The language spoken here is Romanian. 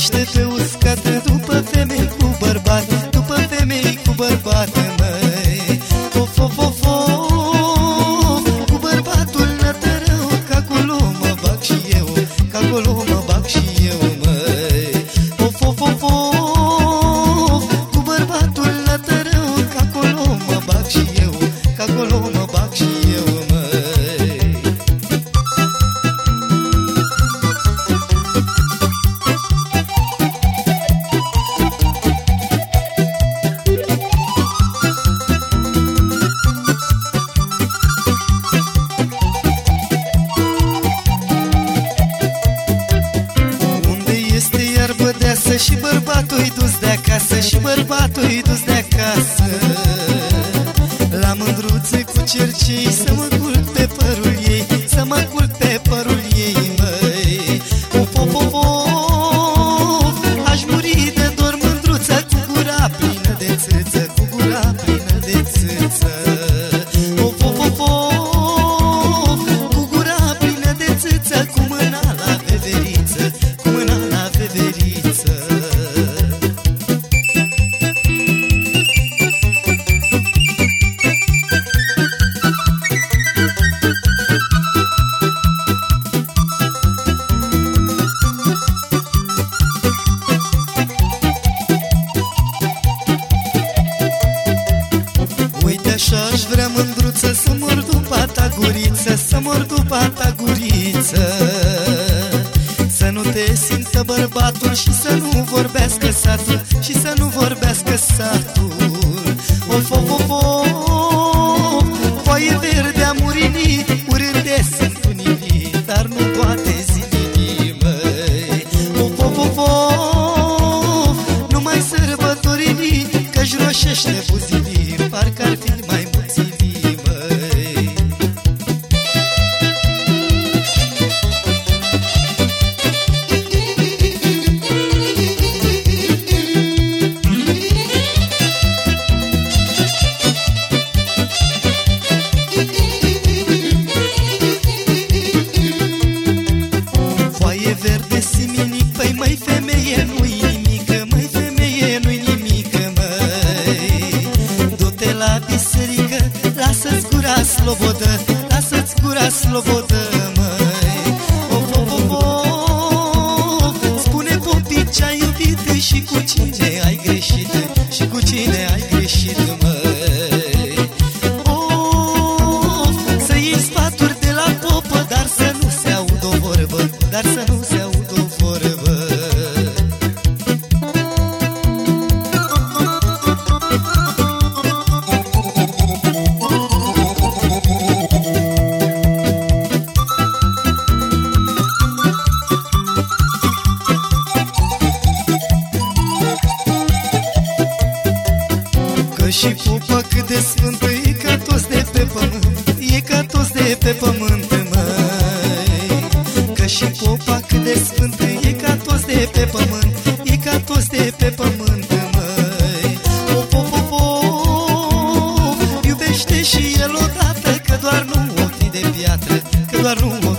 Gândește pe uscată După femei cu bărbat După femei cu bărbat măi. Of, of, of, of Cu bărbatul nată rău ca acolo mă bag și eu Că acolo mă bag și eu măi. Of, of, of, of Cu bărbatul nată rău Că acolo mă bag și eu Că acolo mă bag și eu. Și bărbatul-i dus de acasă Și bărbatul-i dus de acasă. La mândruță cu cercei Să mă culc pe părul ei Să mă culc pe părul ei, măi. Of, of, of, of Aș muri de dor mândruță Cu gura plină de țâță aș vrea mândruță Să mor după ta guriță Să mor după ta guriță Să nu te simtă bărbatul Și să nu vorbească satul Și să nu vorbească satul. Of, of, of, of Foaie verde a murinii Du-te la biserică Lasă-ți gura slobodă Lasă-ți gura slobodă de sfântă E ca toți de pe pământ E ca toți de pe pământ, măi. Că și popa cât de sfântă E ca toți de pe pământ E ca toți de pe pământ, măi. Of, of, of, of Iubește și el odată Că doar nu ochii de piatră Că doar nu